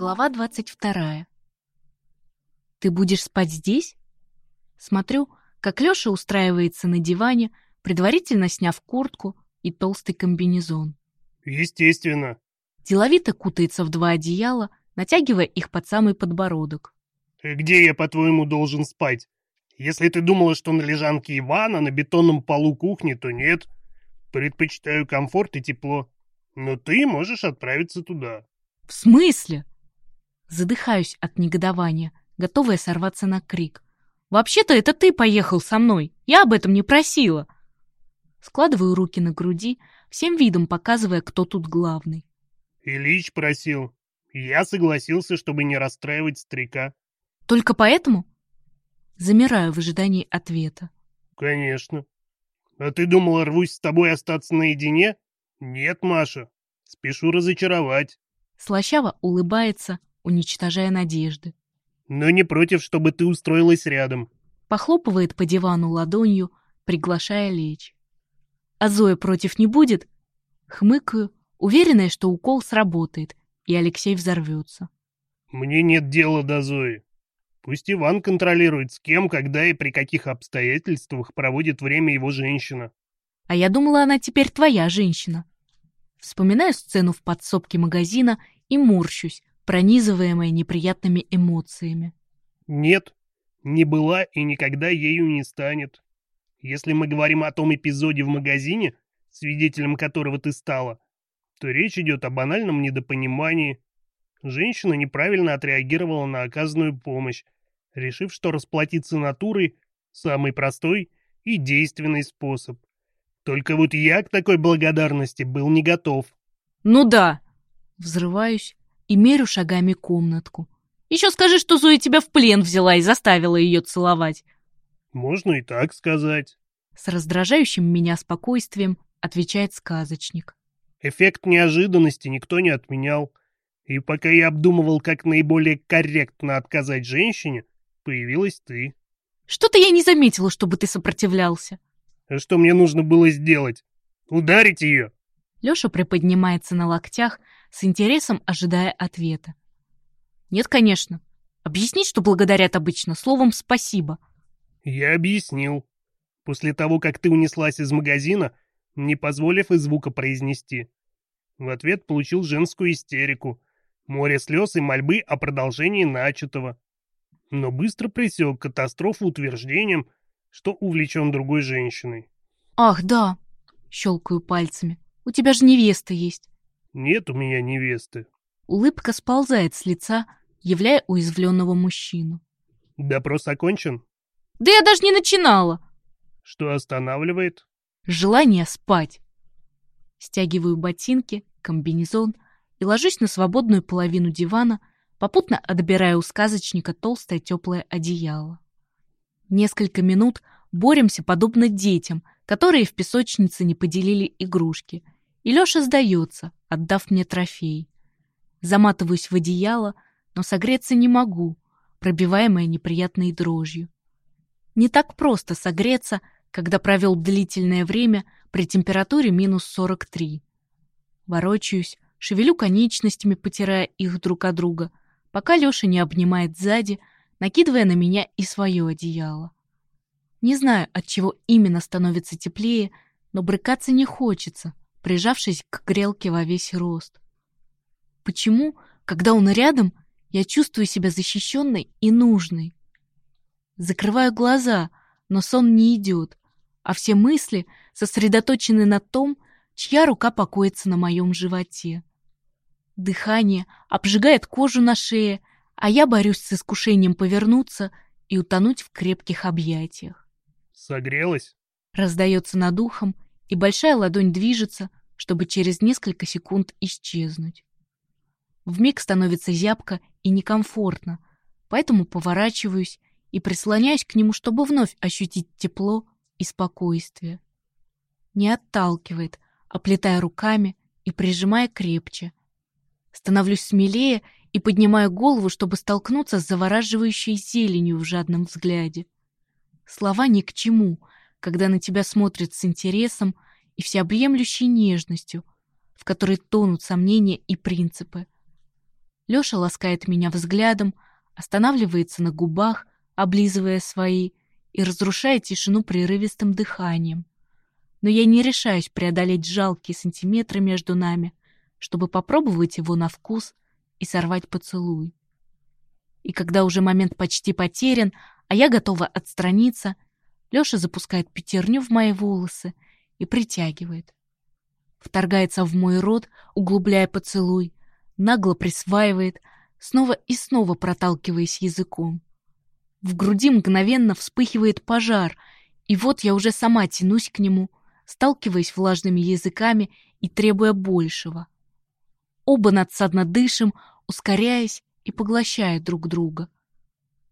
Глава двадцать вторая. «Ты будешь спать здесь?» Смотрю, как Лёша устраивается на диване, предварительно сняв куртку и толстый комбинезон. Естественно. Деловито кутается в два одеяла, натягивая их под самый подбородок. Где я, по-твоему, должен спать? Если ты думала, что на лежанке Ивана, на бетонном полу кухни, то нет. Предпочитаю комфорт и тепло. Но ты можешь отправиться туда. «В смысле?» Задыхаюсь от негодования, готовая сорваться на крик. «Вообще-то это ты поехал со мной. Я об этом не просила». Складываю руки на груди, всем видом показывая, кто тут главный. Ильич просил. Я согласился, чтобы не расстраивать старика. «Только поэтому?» Замираю в ожидании ответа. Конечно. А ты думала, рвусь с тобой остаться наедине? Нет, Маша. Спешу разочаровать. Слащаво улыбается, уничтожая надежды. Но не против, чтобы ты устроилась рядом. Похлопывает по дивану ладонью, приглашая лечь. А Зоя против не будет? Хмыкаю, уверенная, что укол сработает, и Алексей взорвется. Мне нет дела до Зои. Пусть Иван контролирует, с кем, когда и при каких обстоятельствах проводит время его женщина. А я думала, она теперь твоя женщина. Вспоминаю сцену в подсобке магазина и морщусь, пронизываемая неприятными эмоциями. Нет, не была и никогда ею не станет. Если мы говорим о том эпизоде в магазине, свидетелем которого ты стала, то речь идет о банальном недопонимании. Женщина неправильно отреагировала на оказанную помощь, решив, что расплатиться натурой – самый простой и действенный способ. Только вот я к такой благодарности был не готов. Ну да. Взрываюсь и мерю шагами комнатку. Еще скажи, что Зоя тебя в плен взяла и заставила ее целовать. Можно и так сказать. С раздражающим меня спокойствием отвечает сказочник. Эффект неожиданности никто не отменял. И пока я обдумывал, как наиболее корректно отказать женщине, появилась ты. Что-то я не заметила, чтобы ты сопротивлялся. А что мне нужно было сделать? Ударить ее? Леша приподнимается на локтях, с интересом ожидая ответа. Нет, конечно. Объяснить, что благодарят обычно, словом «спасибо». Я объяснил. После того, как ты унеслась из магазина, не позволив и звука произнести. В ответ получил женскую истерику, море слез и мольбы о продолжении начатого. Но быстро пресек катастрофу утверждением, что увлечен другой женщиной. «Ах, да!» — щелкаю пальцами. «У тебя же невеста есть». «Нет у меня невесты». Улыбка сползает с лица, являя уязвленного мужчину. «Допрос окончен?» «Да я даже не начинала!» «Что останавливает?» «Желание спать». Стягиваю ботинки, комбинезон и ложусь на свободную половину дивана, попутно отбирая у сказочника толстое теплое одеяло. Несколько минут боремся подобно детям, которые в песочнице не поделили игрушки, и Леша сдается, отдав мне трофей. Заматываюсь в одеяло, но согреться не могу, пробиваемая неприятной дрожью. Не так просто согреться, когда провел длительное время при температуре минус 43. Ворочаюсь, шевелю конечностями, потирая их друг от друга, пока Леша не обнимает сзади, накидывая на меня и свое одеяло. Не знаю, от чего именно становится теплее, но брыкаться не хочется, прижавшись к грелке во весь рост. Почему, когда он рядом, я чувствую себя защищенной и нужной? Закрываю глаза, но сон не идет, а все мысли сосредоточены на том, чья рука покоится на моем животе. Дыхание обжигает кожу на шее, а я борюсь с искушением повернуться и утонуть в крепких объятиях. «Согрелась?» Раздается над ухом, и большая ладонь движется, чтобы через несколько секунд исчезнуть. Вмиг становится зябко и некомфортно, поэтому поворачиваюсь и прислоняюсь к нему, чтобы вновь ощутить тепло и спокойствие. Не отталкивает, оплетая руками и прижимая крепче. Становлюсь смелее и поднимаю голову, чтобы столкнуться с завораживающей зеленью в жадном взгляде. Слова ни к чему, когда на тебя смотрят с интересом и всеобъемлющей нежностью, в которой тонут сомнения и принципы. Лёша ласкает меня взглядом, останавливается на губах, облизывая свои, и разрушает тишину прерывистым дыханием. Но я не решаюсь преодолеть жалкие сантиметры между нами, чтобы попробовать его на вкус и сорвать поцелуй. И когда уже момент почти потерян, а я готова отстраниться, Лёша запускает пятерню в мои волосы и притягивает. Вторгается в мой рот, углубляя поцелуй, нагло присваивает, снова и снова проталкиваясь языком. В груди мгновенно вспыхивает пожар, и вот я уже сама тянусь к нему, сталкиваясь влажными языками и требуя большего. Оба надсадно дышим, ускоряясь и поглощая друг друга.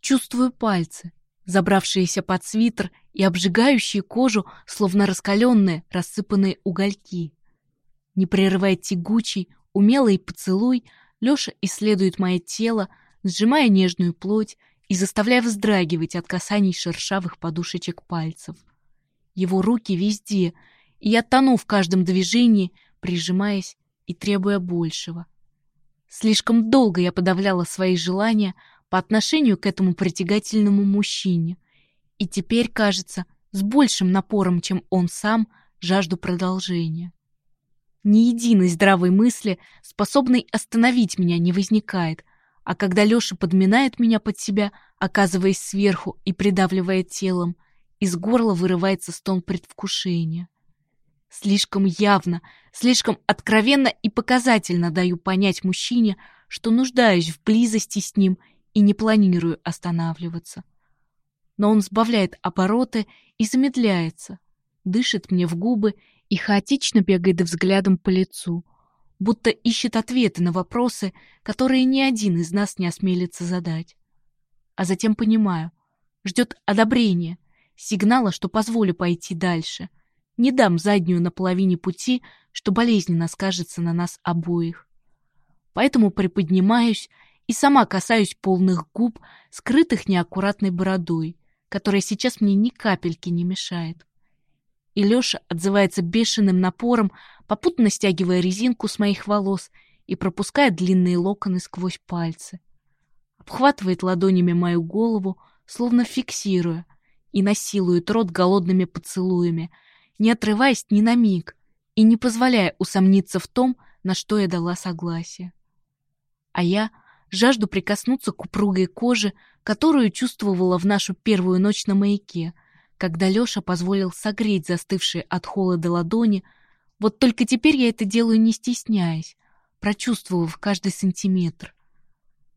Чувствую пальцы, забравшиеся под свитер и обжигающие кожу, словно раскаленные, рассыпанные угольки. Не прерывая тягучий, умелый поцелуй, Лёша исследует мое тело, сжимая нежную плоть и заставляя вздрагивать от касаний шершавых подушечек пальцев. Его руки везде, и я тону в каждом движении, прижимаясь и требуя большего. Слишком долго я подавляла свои желания по отношению к этому притягательному мужчине, и теперь, кажется, с большим напором, чем он сам, жажду продолжения. Ни единой здравой мысли, способной остановить меня, не возникает, а когда Лёша подминает меня под себя, оказываясь сверху и придавливая телом, из горла вырывается стон предвкушения. Слишком явно, слишком откровенно и показательно даю понять мужчине, что нуждаюсь в близости с ним и не планирую останавливаться. Но он сбавляет обороты и замедляется, дышит мне в губы и хаотично бегает взглядом по лицу, будто ищет ответы на вопросы, которые ни один из нас не осмелится задать. А затем понимаю, ждет одобрения, сигнала, что позволю пойти дальше. Не дам заднюю на половине пути, что болезненно скажется на нас обоих. Поэтому приподнимаюсь и сама касаюсь полных губ, скрытых неаккуратной бородой, которая сейчас мне ни капельки не мешает и Лёша отзывается бешеным напором, попутно стягивая резинку с моих волос и пропуская длинные локоны сквозь пальцы. Обхватывает ладонями мою голову, словно фиксируя, и насилует рот голодными поцелуями, не отрываясь ни на миг и не позволяя усомниться в том, на что я дала согласие. А я жажду прикоснуться к упругой коже, которую чувствовала в нашу первую ночь на маяке — когда Лёша позволил согреть застывшие от холода ладони, вот только теперь я это делаю не стесняясь, прочувствовав каждый сантиметр.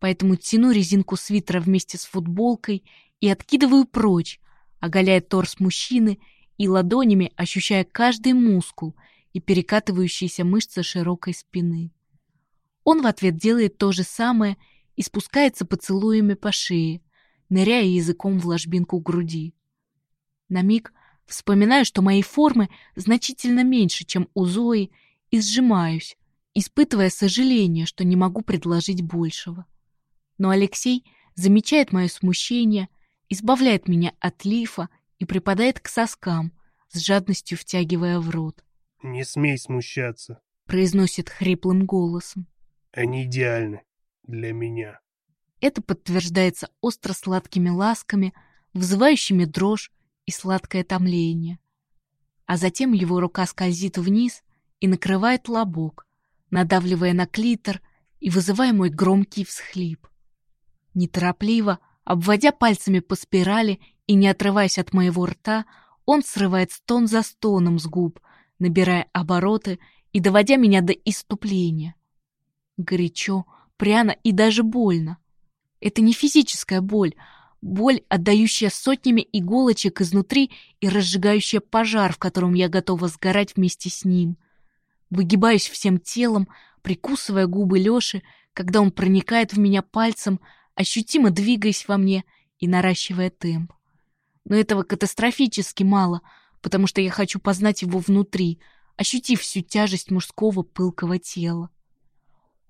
Поэтому тяну резинку свитера вместе с футболкой и откидываю прочь, оголяя торс мужчины и ладонями ощущая каждый мускул и перекатывающиеся мышцы широкой спины. Он в ответ делает то же самое и спускается поцелуями по шее, ныряя языком в ложбинку груди. На миг вспоминаю, что мои формы значительно меньше, чем у Зои, и сжимаюсь, испытывая сожаление, что не могу предложить большего. Но Алексей замечает мое смущение, избавляет меня от лифа и припадает к соскам, с жадностью втягивая в рот. «Не смей смущаться», — произносит хриплым голосом. «Они идеальны для меня». Это подтверждается остро-сладкими ласками, вызывающими дрожь и сладкое томление. А затем его рука скользит вниз и накрывает лобок, надавливая на клитор и вызывая мой громкий всхлип. Неторопливо, обводя пальцами по спирали и не отрываясь от моего рта, он срывает стон за стоном с губ, набирая обороты и доводя меня до иступления. Горячо, пряно и даже больно. Это не физическая боль, боль, отдающая сотнями иголочек изнутри и разжигающая пожар, в котором я готова сгорать вместе с ним. Выгибаюсь всем телом, прикусывая губы Лёши, когда он проникает в меня пальцем, ощутимо двигаясь во мне и наращивая темп. Но этого катастрофически мало, потому что я хочу познать его внутри, ощутив всю тяжесть мужского пылкого тела.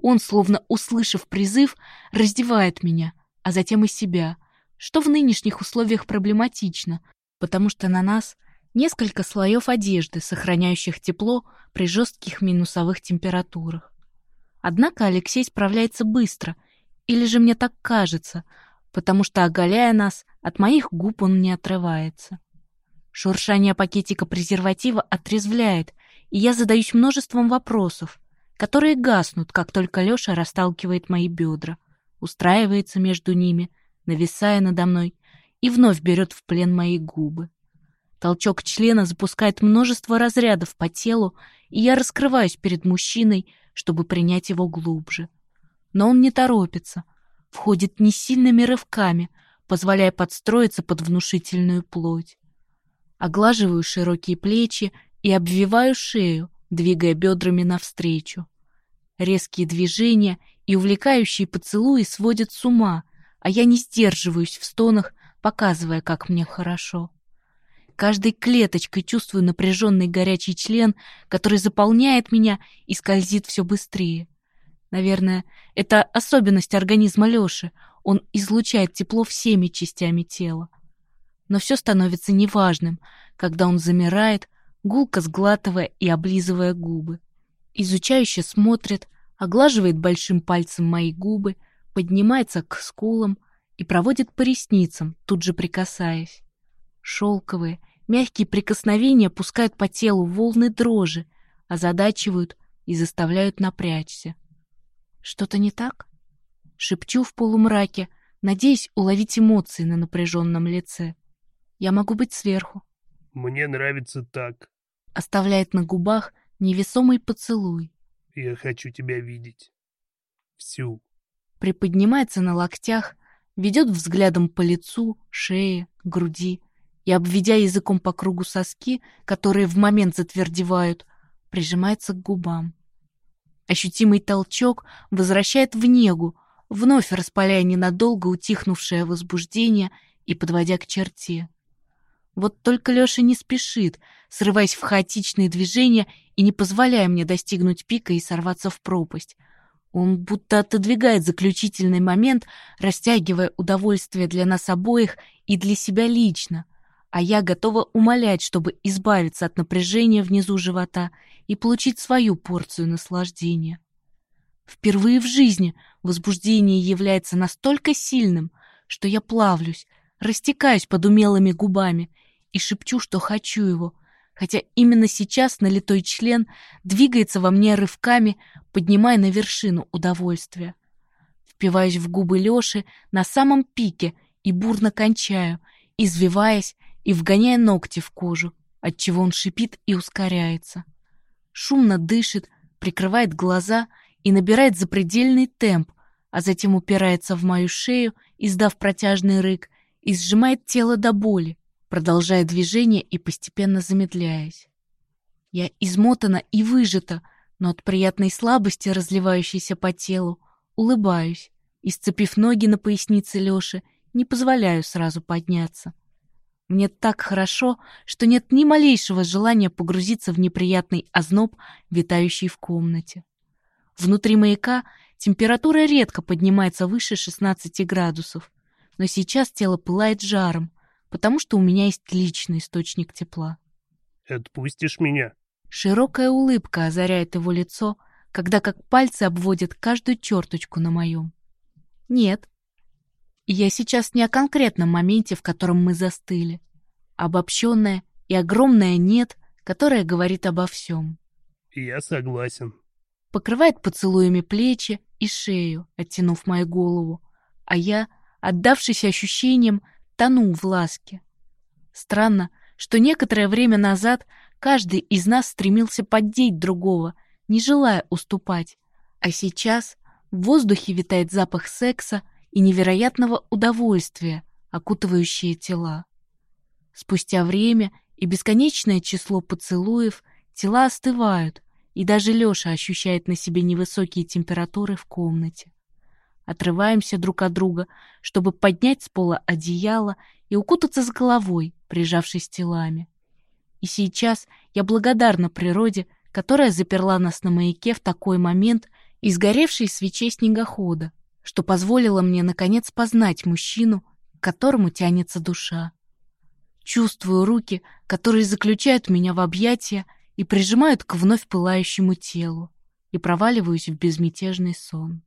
Он, словно услышав призыв, раздевает меня, а затем и себя — что в нынешних условиях проблематично, потому что на нас несколько слоев одежды, сохраняющих тепло при жестких минусовых температурах. Однако Алексей справляется быстро, или же мне так кажется, потому что, оголяя нас, от моих губ он не отрывается. Шуршание пакетика презерватива отрезвляет, и я задаюсь множеством вопросов, которые гаснут, как только Лёша расталкивает мои бедра, устраивается между ними, нависая надо мной, и вновь берет в плен мои губы. Толчок члена запускает множество разрядов по телу, и я раскрываюсь перед мужчиной, чтобы принять его глубже. Но он не торопится, входит несильными рывками, позволяя подстроиться под внушительную плоть. Оглаживаю широкие плечи и обвиваю шею, двигая бедрами навстречу. Резкие движения и увлекающие поцелуи сводят с ума, а я не сдерживаюсь в стонах, показывая, как мне хорошо. Каждой клеточкой чувствую напряженный горячий член, который заполняет меня и скользит все быстрее. Наверное, это особенность организма Лёши. Он излучает тепло всеми частями тела. Но все становится неважным, когда он замирает, гулко сглатывая и облизывая губы. Изучающе смотрит, оглаживает большим пальцем мои губы, поднимается к скулам и проводит по ресницам, тут же прикасаясь. Шелковые, мягкие прикосновения пускают по телу волны дрожи, озадачивают и заставляют напрячься. Что-то не так? Шепчу в полумраке, надеясь уловить эмоции на напряженном лице. Я могу быть сверху. Мне нравится так. Оставляет на губах невесомый поцелуй. Я хочу тебя видеть. Всю. Приподнимается на локтях, ведет взглядом по лицу, шее, груди и, обведя языком по кругу соски, которые в момент затвердевают, прижимается к губам. Ощутимый толчок возвращает в негу, вновь распаляя ненадолго утихнувшее возбуждение и подводя к черте. Вот только Лёша не спешит, срываясь в хаотичные движения и не позволяя мне достигнуть пика и сорваться в пропасть. Он будто отодвигает заключительный момент, растягивая удовольствие для нас обоих и для себя лично. А я готова умолять, чтобы избавиться от напряжения внизу живота и получить свою порцию наслаждения. Впервые в жизни возбуждение является настолько сильным, что я плавлюсь, растекаюсь под умелыми губами и шепчу, что хочу его, хотя именно сейчас налитой член двигается во мне рывками, поднимая на вершину удовольствия. Впиваюсь в губы Лёши на самом пике и бурно кончаю, извиваясь и вгоняя ногти в кожу, отчего он шипит и ускоряется. Шумно дышит, прикрывает глаза и набирает запредельный темп, а затем упирается в мою шею, издав протяжный рык, и сжимает тело до боли, продолжая движение и постепенно замедляясь. Я измотана и выжата, но от приятной слабости, разливающейся по телу, улыбаюсь и, сцепив ноги на пояснице Лёши, не позволяю сразу подняться. Мне так хорошо, что нет ни малейшего желания погрузиться в неприятный озноб, витающий в комнате. Внутри маяка температура редко поднимается выше 16 градусов, но сейчас тело пылает жаром, потому что у меня есть личный источник тепла. «Отпустишь меня?» Широкая улыбка озаряет его лицо, когда как пальцы обводят каждую черточку на моем. «Нет». Я сейчас не о конкретном моменте, в котором мы застыли. Обобщенное и огромное «нет», которое говорит обо всем. «Я согласен». Покрывает поцелуями плечи и шею, оттянув мою голову, а я, отдавшись ощущениям, тону в ласке. Странно, что некоторое время назад каждый из нас стремился поддеть другого, не желая уступать, а сейчас в воздухе витает запах секса и невероятного удовольствия, окутывающие тела. Спустя время и бесконечное число поцелуев тела остывают, и даже Лёша ощущает на себе невысокие температуры в комнате. Отрываемся друг от друга, чтобы поднять с пола одеяло и укутаться с головой, прижавшись телами. И сейчас я благодарна природе, которая заперла нас на маяке в такой момент из горевшей свечей снегохода, что позволило мне наконец познать мужчину, к которому тянется душа. Чувствую руки, которые заключают меня в объятия и прижимают к вновь пылающему телу. и проваливаюсь в безмятежный сон.